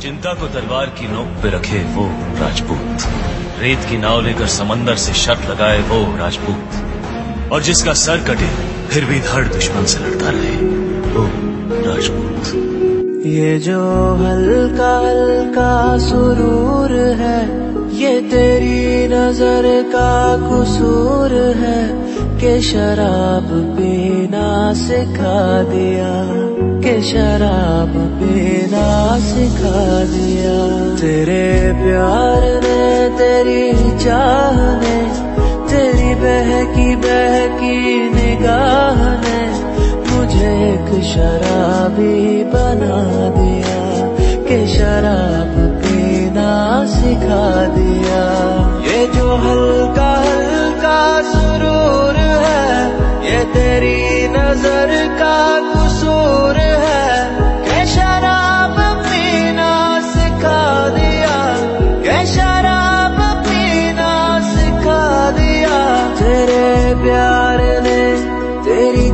چنتا کو تلوار کی نوک پہ رکھے وہ راجپوت۔ ریت کی ناؤ لے کر سمندر سے شرط لگائے وہ راجپوت۔ اور جس کا سر کٹے، پھر بھی دھڑ دشمن سے لڑتا رہے وہ راجپوت۔ یہ جو ہلکا ہلکا سرور ہے، یہ تیری نظر کا قصور ہے۔ کہ شراب پینا سکھا دیا کہ شراب پینا سکھا دیا۔ تیرے پیار نے، تیری چاہ نے، تیری بہکی بہکی نگاہ نے مجھے ایک شرابی بنا دیا کہ شراب پینا سکھا دیا۔ کا ہے شراب پینا سکھا دیا شراب پینا سکھا دیا۔ پیار نے، تیری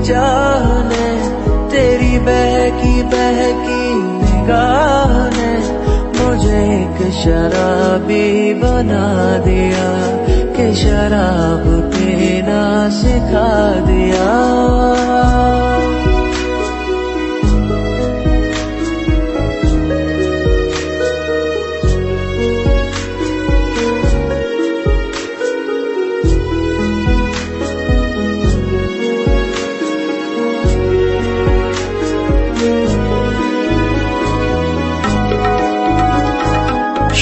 مجھے شرابی بنا دیا، کہ شراب پینا سکھا دیا۔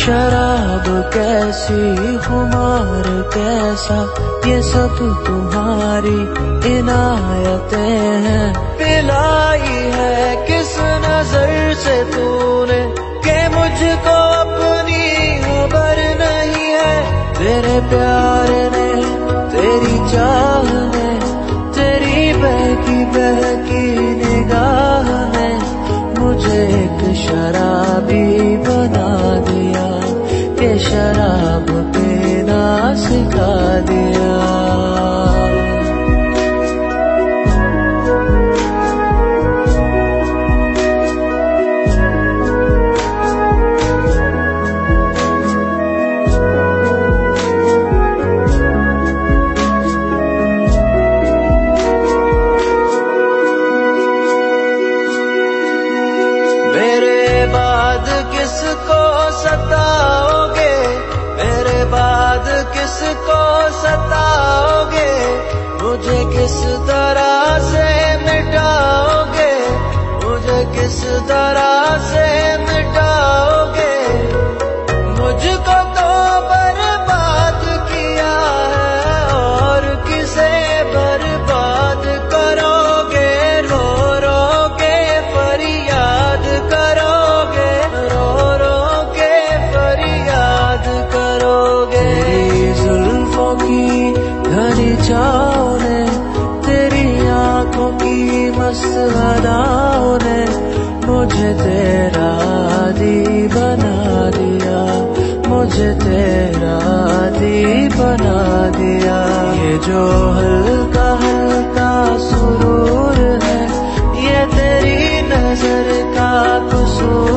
شراب کیسی خمار کیسا؟ یہ سب تمہاری عنایتیں ہیں۔ پلائی ہے کس نظر سے تو نے کہ مجھ کو اپنی خبر نہیں ہے۔ تیرے پیار نے، تیری چاہ نے، تیری بہکی بہکی نے سکھا دیا۔ میرے بعد کس کو ستاؤ بعد کس کو ستاؤ گے؟ مجھے کس طرح سے مٹاؤ گے؟ مجھے کس طرح سے مٹاؤ مجھے تیرا دی بنا دیا، مجھے تیرا دی بنا دیا۔ یہ جو ہلکا ہلکا سرور ہے، یہ تیری نظر کا قصور